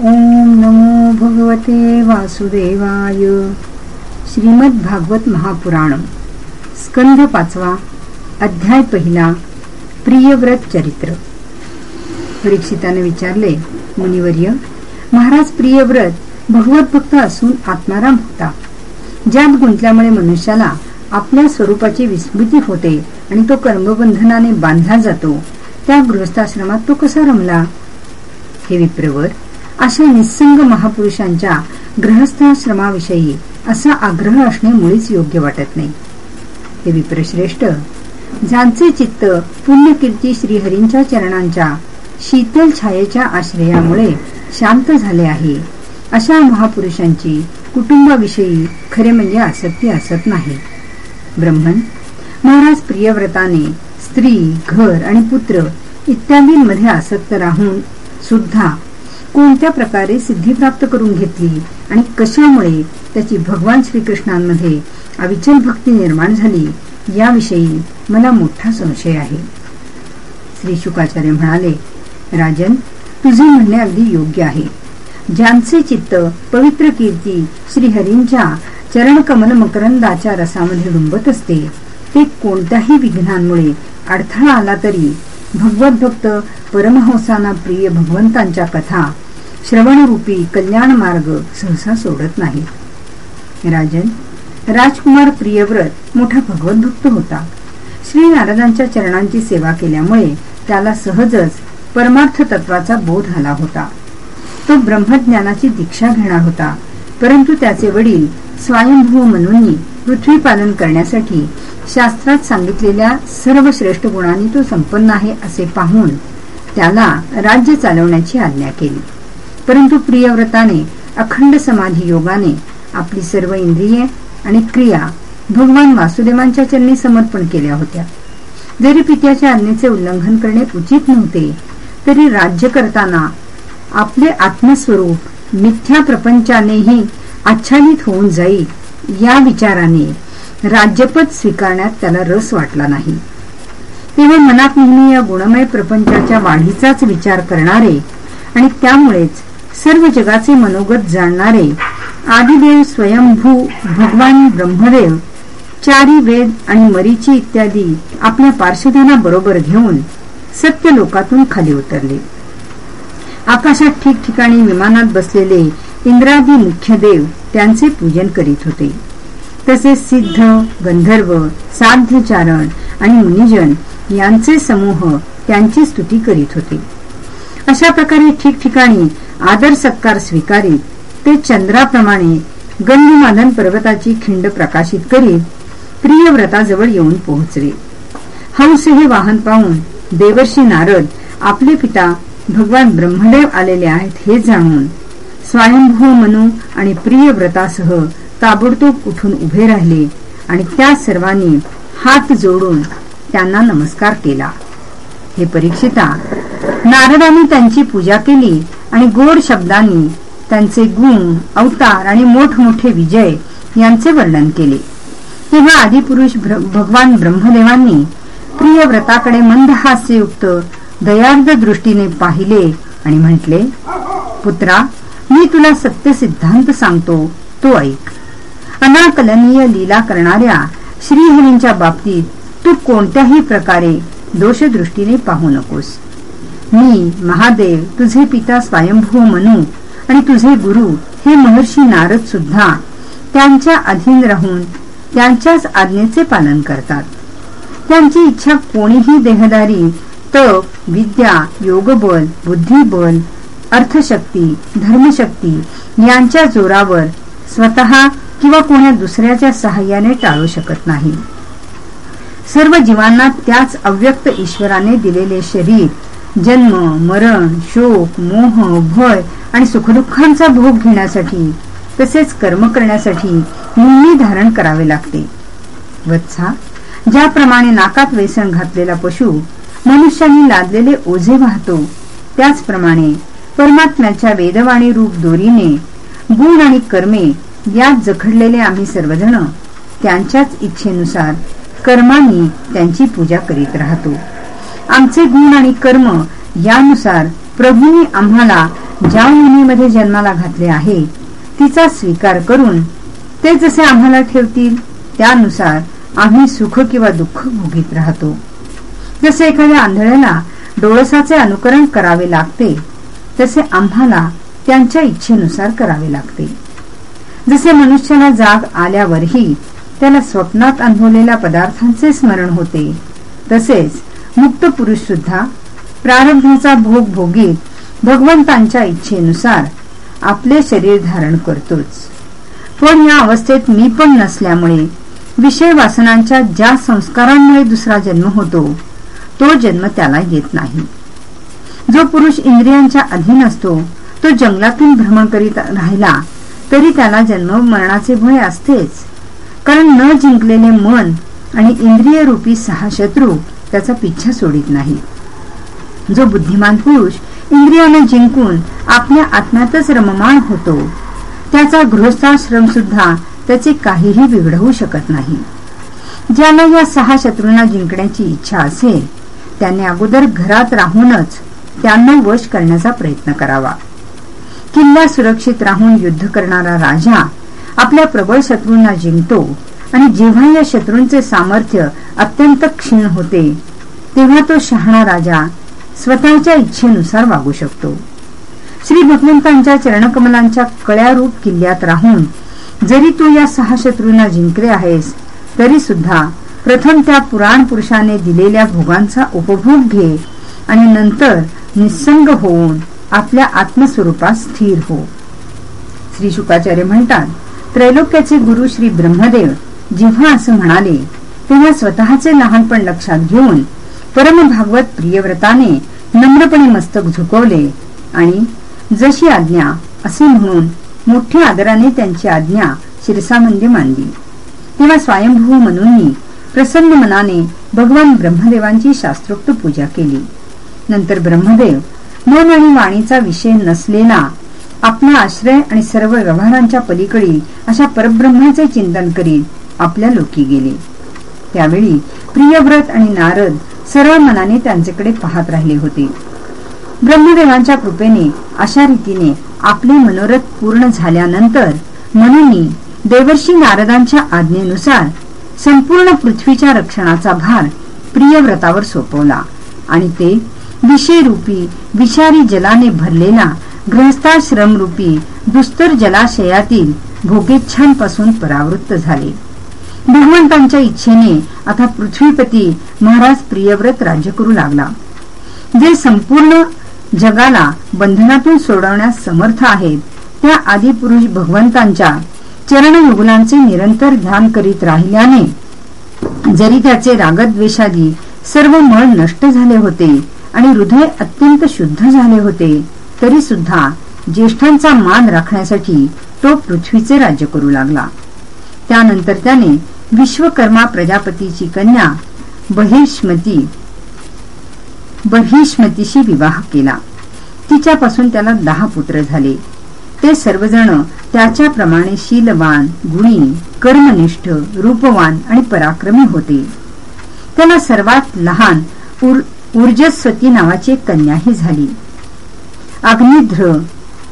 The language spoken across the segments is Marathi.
ओम नमो भगवते वासुदेवाय। श्रीमद भागवत महापुराण स्कंध पाचवा अध्याय पहिला प्रियव्रत चरित्र। परीक्षिताने विचारले मुनिवर्य महाराज प्रियव्रत भगवत भक्त असून आत्माराम होता. ज्यात गुंतल्यामुळे मनुष्याला आपल्या स्वरूपाची विस्मृती होते आणि तो कर्मबंधनाने बांधला जातो. त्या गृहस्थाश्रमात तो कसा रमला हे विप्रवर अशा निसंग महापुरुषांच्या ग्रहस्थाश्रमाविषयी असा आग्रह असणे मुळीच योग्य वाटत नाही. हे विप्रश्रेष्ठ ज्यांचे चित्त पुण्यकीर्ती श्रीहरींच्या चरणांच्या शीतल छायेच्या आश्रयामुळे शांत झाले आहे अशा महापुरुषांची कुटुंबाविषयी खरे म्हणजे आसक्ती असत नाही. ब्रह्मन महाराज प्रियव्रताने स्त्री घर आणि पुत्र इत्यादींमध्ये आसक्त राहून सुद्धा कोणत्या प्रकारे सिद्धी प्राप्त करून घेतली आणि कशामुळे त्याची भगवान श्रीकृष्णांमध्ये अविचल भक्ती निर्माण झाली याविषयी मला मोठा संशय आहे. श्री शुकाचार्य म्हणाले राजन तुझे म्हणणे अगदी योग्य आहे. ज्यांचे चित्त पवित्र कीर्ती श्रीहरींच्या चरणकमल मकरंदाच्या रसामध्ये डुंबत असते ते कोणत्याही विघ्नांमुळे अडथळा आला तरी भगवत भक्त परमहंसांना प्रिय भगवंतांच्या कथा श्रवणरूपी कल्याण मार्ग सहसा सोडत नाही. राजन राजकुमार प्रियव्रत मोठा भगवत भक्त होता. श्री नारदांच्या चरणांची सेवा केल्यामुळे त्याला सहजच परमार्थ तत्वाचा बोध आला होता. तो ब्रह्मज्ञानाची दीक्षा घेणार होता परंतु त्याचे वडील स्वयंभू म्हणून पृथ्वी पालन करण्यासाठी शास्त्रात सांगितलेल्या सर्व श्रेष्ठ गुणांनी तो संपन्न आहे असे पाहून त्याला राज्य चालवण्याची आज्ञा केली. परंतु प्रियव्रताने अखंड समाधी योगाने आपली सर्व इंद्रिये आणि क्रिया भगवान वासुदेवांच्या चरणी समर्पण केल्या होत्या. जरी पित्याच्या आज्ञेचे उल्लंघन करणे उचित नव्हते तरी राज्य करताना आपले आत्मस्वरूप मिथ्या प्रपंचानेही आच्छादित होऊन जाईल या विचाराने राज्यपद स्वीकारण्यात त्याला रस वाटला नाही. तेव्हा मनात नेहमी या गुणमय प्रपंचाच्या वाढीचाच विचार करणारे आणि त्यामुळेच सर्व जगाचे मनोगत जाणणारे आदिदेव स्वयंभू भगवान ब्रह्मदेव चारी वेद आणि मरीची इत्यादी आपल्या पार्श्वदाना बरोबर घेऊन सत्य लोकातून खाली उतरले. आकाशात ठिकठिकाणी विमानात बसलेले इंद्रादी मुख्य देव त्यांचे पूजन करीत होते. तसेच सिद्ध गंधर्व साध्यचारण आणि मुनिजन यांचे समूह त्यांची स्तुती करीत होते. अशा प्रकारे ठिकठिकाणी आदर सत्कार स्वीकारीत ते चंद्राप्रमाणे गंधमादन पर्वताची खिंड प्रकाशित करीत प्रियव्रताजवळ येऊन पोहोचले. हंस हे वाहन पाहून देवर्षी नारद आपले पिता भगवान ब्रह्मदेव आलेले आहेत हे जाणून स्वयंभू मनू आणि प्रियव्रतासह ताबडतोब उठून उभे राहिले आणि त्या सर्वांनी हात जोडून त्यांना नमस्कार केला. हे परीक्षिता नारदांनी त्यांची पूजा केली आणि गोड शब्दांनी त्यांचे गुण अवतार आणि मोठमोठे विजय यांचे वर्णन केले. तेव्हा आदिपुरुष भगवान ब्रह्मदेवांनी प्रियव्रताकडे मंदहास्ययुक्त दयार्द दृष्टीने पाहिले आणि म्हटले पुत्रा मी तुला सत्य सिद्धांत सांगतो तो ऐक. अनाकलनीय लीला करणाऱ्या श्रीहरींच्या बाबतीत तू कोणत्याही प्रकारे दोषदृष्टीने पाहू नकोस. मी महादेव तुझे पिता स्वयंभू मनू आणि तुझे गुरु हे महर्षी नारद सुद्धा त्यांच्या अधीन राहून त्यांच्याच आज्ञेचे पालन करतात. त्यांची इच्छा कोणीही देहदारी तप विद्या योगबल बुद्धिबल अर्थशक्ती धर्मशक्ती यांच्या जोरावर स्वतः किंवा कोण्या दुसऱ्याच्या सहाय्याने टाळू शकत नाही. सर्व जीवांना त्याच अव्यक्त ईश्वराने दिलेले शरीर जन्म मरण शोक मोह भय आणि सुखदुःखांचा भोग घेण्यासाठी तसेच कर्म करण्यासाठी नेहमी धारण करावे लागते. वत्सा ज्याप्रमाणे नाकात वेसण घातलेला पशु मनुष्याने लादलेले ओझे वाहतो त्याचप्रमाणे परमात्म्याच्या वेदवाणी रूप दोरीने गुण आणि कर्मे यात जखडलेले आम्ही सर्वजण त्यांच्याच इच्छेनुसार कर्मांनी त्यांची पूजा करीत राहतो. आमचे गुण आणि कर्म यानुसार प्रभूंनी आम्हाला ज्या मुनीमध्ये जन्माला घातले आहे तिचा स्वीकार करून ते जसे आम्हाला ठेवतील त्यानुसार आम्ही सुख किंवा दुःख भोगीत राहतो. जसे एखाद्या आंधळ्याला डोळसाचे अनुकरण करावे लागते तसे आम्हाला त्यांच्या इच्छेनुसार करावे लागते. जसे मनुष्याला जाग आल्यावरही त्याला स्वप्नात अनुभवलेल्या पदार्थांचे स्मरण होते तसेच मुक्त पुरुष सुद्धा प्रारब्धाचा भोग भोगीत भगवंतांच्या इच्छेनुसार आपले शरीर धारण करतोच. पण या अवस्थेत मी पण नसल्यामुळे विषय वासनांच्या ज्या संस्कारांमुळे दुसरा जन्म होतो तो जन्म त्याला येत नाही. जो पुरुष इंद्रियांच्या अधीन असतो तो जंगलातून भ्रमण करीत राहिला तरी त्याला जन्म मरणाचे भय असतेच. कारण न जिंकलेले मन आणि इंद्रिय रूपी सहा शत्रू त्याचा पिच्छा सोडित नाही. जो बुद्धिमान पुरुष इंद्रियाने जिंकून आपल्या आत्म्यातच रममाण होतो त्याचा गृहस्थाश्रम सुद्धा त्याचे काहीही बिघडवू शकत नाही. ज्याला या सहा शत्रूंना जिंकण्याची इच्छा असेल त्याने अगोदर घरात राहूनच त्यांना वश करण्याचा प्रयत्न करावा. किल्ला सुरक्षित राहून युद्ध करणारा राजा आपल्या प्रबळ शत्रूंना जिंकतो. आणि जेव्हा या शत्रूंचे सामर्थ्य अत्यंत क्षीण होते तेव्हा तो शहाणा राजा स्वतःच्या इच्छेनुसार वागू शकतो. श्री भगवंतांच्या चरणकमलांच्या कळ्यारूप किल्ल्यात राहून जरी तू या सहा शत्रूंना जिंकले आहेस तरी सुद्धा प्रथम त्या पुराण पुरुषाने दिलेल्या भोगांचा उपभोग घे आणि नंतर निसंग होऊन आपल्या आत्मस्वरूपात स्थिर हो. श्री शुकाचार्य म्हणतात त्रैलोक्याचे गुरु श्री ब्रह्मदेव जेव्हा असं म्हणाले तेव्हा स्वतःचे लहानपण लक्षात घेऊन परम भागवत प्रियव्रताने नम्रपणे मस्तक झुकवले आणि जशी आज्ञा असे म्हणून मोठ्या आदराने त्यांची आज्ञा शिरसामध्ये मानली तेव्हा स्वयंभू म्हणून प्रसन्न मनाने भगवान ब्रह्मदेवांची शास्त्रोक्त पूजा केली. नंतर ब्रह्मदेव मन आणि वाणीचा विषय नसलेला आपला आश्रय आणि सर्व व्यवहारांच्या पलीकडील अशा परब्रह्माचे चिंतन करीत आपल्या लोकी गेले. त्यावेळी प्रियव्रत आणि नारद सरळ मनाने त्यांच्याकडे पाहत राहिले होते. ब्रह्मदेवांच्या कृपेने अशा रीतीने आपले मनोरथ पूर्ण झाल्यानंतर मनुनी देवर्षी नारदांच्या आज्ञेनुसार संपूर्ण पृथ्वीच्या रक्षणाचा भार प्रियव्रतावर सोपवला आणि ते विषयरूपी विषारी जलाने भरलेला गृहस्थाश्रम रूपी दुस्तर जलाशयातील भोगेच्छांपासून परावृत्त झाले. भगवंतांच्या इच्छेने आता पृथ्वीपती महाराज प्रियव्रत राज्य करू लागला. जे संपूर्ण जगाला बंधनातून सोडवण्यास समर्थ आहेत त्या आदिपुरुष भगवंतांच्या चरणयुगुलांचे निरंतर ध्यान करीत राहिल्याने जरी त्याचे रागद्वेषादी सर्व मन नष्ट झाले होते आणि हृदय अत्यंत शुद्ध झाले होते. तरी सुद्धा ज्येष्ठांचा मान राखण्यासाठी तो पृथ्वीचे राज्य करू लागला. त्यानंतर त्याने विश्वकर्मा प्रजापतीची कन्या बहिष्मती बहिष्मतीशी विवाह केला. तिच्यापासून त्याला दहा पुत्र झाले. ते सर्वजण त्याच्याप्रमाणे शीलवान गुणी कर्मनिष्ठ रूपवान आणि पराक्रमी होते. त्याला सर्वात लहान ऊर्जस्वती नावाची कन्याही झाली. अग्निध्र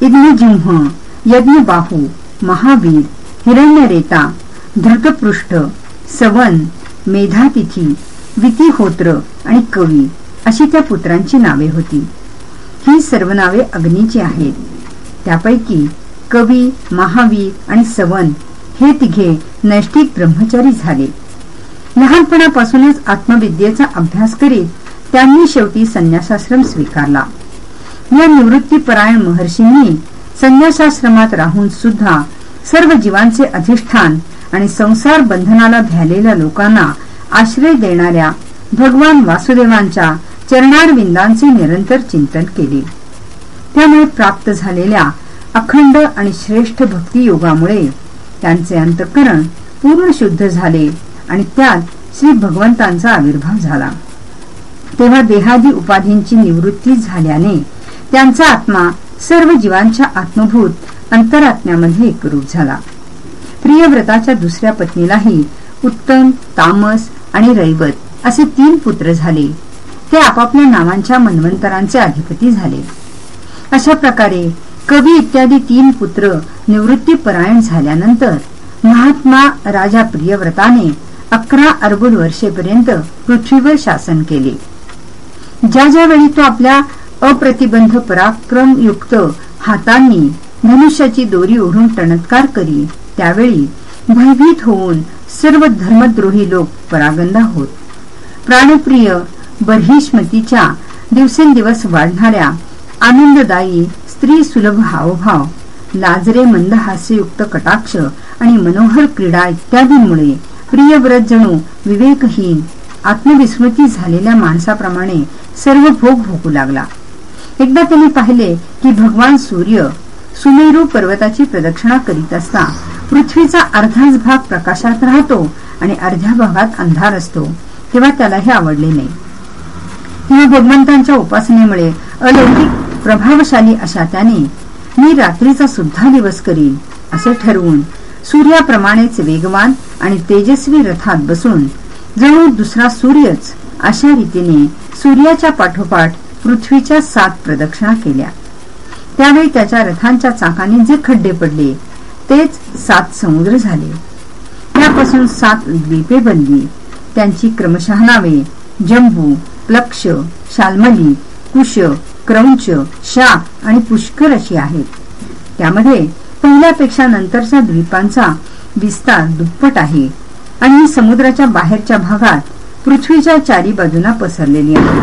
इग्निजिंह यज्ञबाहू महावीर हिरण्यरेता धृतपृष्ठ सवन मेधातिथी वितिहोत्र आणि कवी अशी त्या पुत्रांची नावे होती. ही सर्व नावे अग्नीची आहेत. त्यापैकी कवी महावीर आणि सवन हे तिघे नैष्टिक ब्रह्मचारी झाले. लहानपणापासूनच आत्मविद्येचा अभ्यास करीत त्यांनी शेवटी संन्यासाश्रम स्वीकारला. या निवृत्तीपरायण महर्षींनी संन्यासाश्रमात राहून सुद्धा सर्व जीवांचे अधिष्ठान आणि संसार बंधनाला भ्यालेल्या लोकांना आश्रय देणाऱ्या भगवान वासुदेवांच्या चरणारविंदांचे निरंतर चिंतन केले. त्यामुळे प्राप्त झालेल्या अखंड आणि श्रेष्ठ भक्ती योगामुळे त्यांचे अंतकरण पूर्ण शुद्ध झाले आणि त्यात श्री भगवंतांचा आविर्भाव झाला. तेव्हा देहादी उपाधींची निवृत्ती झाल्याने त्यांचा आत्मा सर्व जीवांच्या आत्मभूत अंतरात्म्यामध्ये एकरूप झाला. प्रियव्रताच्या दुसऱ्या पत्नीलाही उत्तम तामस आणि रैवत असे तीन पुत्र झाले. ते आपापल्या नावांच्या मनवंतरांचे अधिपती झाले. अशा प्रकारे कवी इत्यादी तीन पुत्र निवृत्तीपरायण झाल्यानंतर महात्मा राजा प्रियव्रताने अकरा अर्बुद वर्षेपर्यंत पृथ्वीवर शासन केले. ज्या ज्या वेळी तो आपल्या अप्रतिबंध पराक्रमयुक्त हातांनी मनुष्याची दोरी ओढून टणत्कार करी त्यावेळी भयभीत होऊन सर्व धर्मद्रोही लोक परागंदा होत. प्राणप्रिय बर्हिष्मतीच्या दिवसेंदिवस वाढणाऱ्या आनंददायी स्त्री सुलभ हावभाव लाजरे मंद हास्ययुक्त कटाक्ष आणि मनोहर क्रीडा इत्यादींमुळे प्रियव्रत जणू विवेकहीन आत्मविस्मृती झालेल्या माणसाप्रमाणे सर्व भोग भोगू लागला. एकदा त्यांनी पाहिले की भगवान सूर्य सुमेरू पर्वताची प्रदक्षिणा करीत असता पृथ्वीचा अर्धाच भाग प्रकाशात राहतो आणि अर्ध्या भागात अंधार असतो तेव्हा त्याला हे आवडले नाही. तेव्हा भगवंतांच्या उपासनेमुळे अलौकिक प्रभावशाली अशा त्याने मी रात्रीचा सुद्धा दिवस करीन असे ठरवून सूर्याप्रमाणेच वेगवान आणि तेजस्वी रथात बसून जणू दुसरा सूर्यच. अशा रीतीने सूर्याच्या पाठोपाठ पृथ्वीच्या सात प्रदक्षिणा केल्या. त्यावेळी त्याच्या रथांच्या चाकाने जे खड्डे पडले तेच सात समुद्र झाले. त्यापासून सात द्वीपे बनली. त्यांची क्रमशः नावे जम्बू प्लक्ष शालमली कुश क्रौंच शाप आणि पुष्कर अशी आहेत. त्यामध्ये पहिल्यापेक्षा नंतरच्या द्वीपांचा विस्तार दुप्पट आहे. आणि समुद्राच्या बाहेरच्या भागात पृथ्वीच्या चारी बाजूना पसरलेली आहे.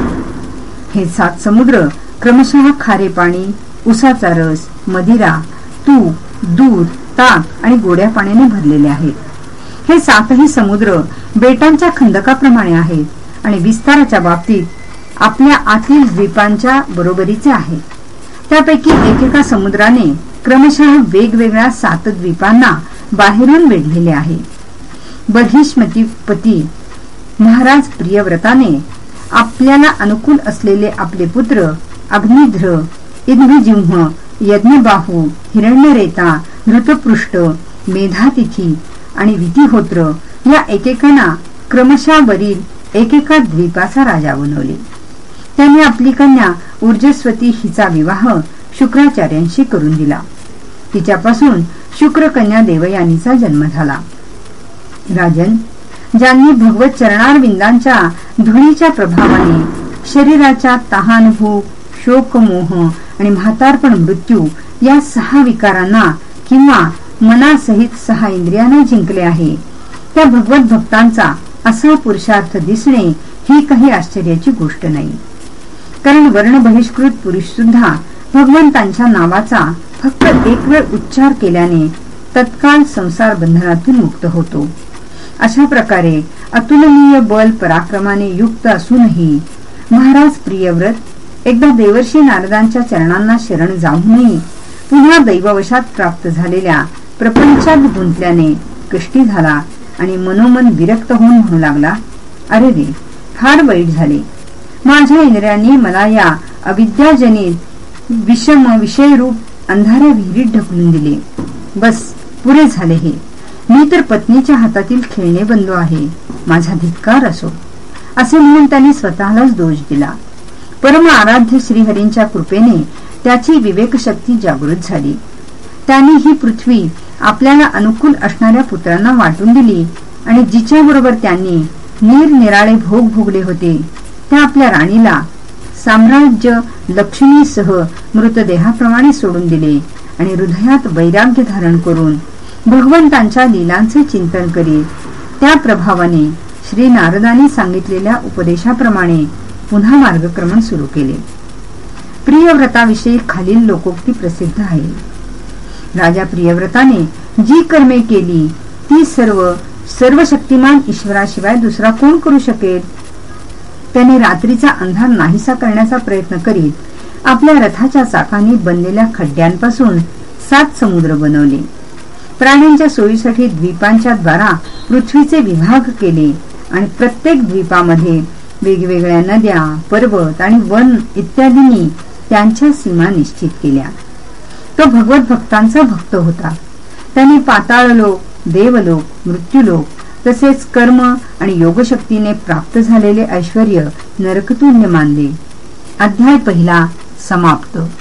हे सात समुद्र क्रमशः खारे पाणी उसाचा रस मदिरा तूप दूध ताक आणि गोड्या पाण्याने भरलेले आहेत. हे सातही समुद्र बेटांच्या खंदकाप्रमाणे आहेत आणि विस्ताराच्या बाबतीत आपल्या आतील द्वीपांच्या बरोबरीचे आहे. त्यापैकी एकेका समुद्राने क्रमशः वेगवेगळ्या सात द्वीपांना बाहेरून वेढलेले आहे. बहिष्मतीपती महाराज प्रियव्रताने आपल्याला अनुकूल असलेले आपले पुत्र अग्निध्र इद्भिजिंह यज्ञबाहू हिरण्यरेता धृतपृष्ठ मेधातिथी आणि विधिहोत्र या एकेकांना क्रमशावरील एकेका द्वीपाचा राजा बनवले. त्यांनी आपली कन्या ऊर्जस्वती हिचा विवाह शुक्राचार्यांशी करून दिला. तिच्यापासून शुक्रकन्या देवयानीचा जन्म झाला. राजन ज्यांनी भगवत चरणारविंदांच्या धुळीच्या प्रभावाने शरीराच्या तहान शोकमोह आणि म्हातारपण मृत्यू या सहा विकारांना किंवा मनासहित सहा इंद्रियांना जिंकले आहे. त्या भगवत भक्तांचा असा पुरुषार्थ दिसणे ही काही आश्चर्याची गोष्ट नाही. कारण वर्ण बहिष्कृत पुरुष सुद्धा भगवंतांच्या नावाचा फक्त एक वेळ उच्चार केल्याने तत्काळ संसार बंधनातून मुक्त होतो. अशा प्रकारे अतुलनीय बल पराक्रमाने युक्त असूनही महाराज प्रियव्रत एकदा देवर्षी नारदांच्या चरणांना शरण जाऊनही पुन्हा दैववशात प्राप्त झालेल्या प्रपंचात गुंतल्याने कष्टी झाला आणि मनोमन विरक्त होऊन म्हणू लागला अरे रे फार वाईट झाले. माझ्या इंद्रियांनी मला या अविद्याजनित विषम विषयरूप अंधाऱ्या विहिरीत ढकलून दिले. बस पुरे झाले हे. मी तर पत्नीच्या हातातील खेळणे बनलो आहे. माझा धिक्कार असो. असे म्हणून त्यांनी स्वतःलाच दोष दिला. परम आराध्य श्रीहरींच्या कृपेने त्याची विवेकशक्ती जागृत झाली. त्याने ही पृथ्वी आपल्याला अनुकूल असणाऱ्या पुत्रांना वाटून दिली आणि जिच्याबरोबर त्यांनी निरनिराळे भोग भोगले होते त्या आपल्या राणीला साम्राज्य लक्ष्मीसह मृतदेहाप्रमाणे सोडून दिले आणि हृदयात वैराग्य धारण करून भगवंतांच्या लीलांचे चिंतन करीत. त्या प्रभावाने श्री नारदाने सांगितलेल्या उपदेशाप्रमाणे पुन्हा मार्गक्रमण सुरू केले. प्रियव्रताविषयी खालील लोकोक्ती प्रसिद्ध आहे. राजा प्रियव्रताने जी कर्मे केली ती सर्व सर्व शक्तिमान ईश्वराशिवाय दुसरा कोण करू शकेल? त्याने रात्रीचा अंधार नाहीसा करण्याचा प्रयत्न करीत आपल्या रथाच्या चाकाने बनलेल्या खड्ड्यांपासून सात समुद्र बनवले. प्राण्यांच्या सोयीसाठी द्वीपांच्या द्वारा पृथ्वीचे विभाग केले आणि प्रत्येक द्वीपामध्ये वेगवेगळ्या नद्या पर्वत आणि वन इत्यादींनी त्यांच्या सीमा निश्चित केल्या. तो भगवत भक्तांचा भक्त होता. त्यांनी पाताळलोक देवलोक मृत्यूलोक तसेच कर्म आणि योगशक्तीने प्राप्त झालेले ऐश्वर नरकतुल्य मानले. अध्याय पहिला समाप्त.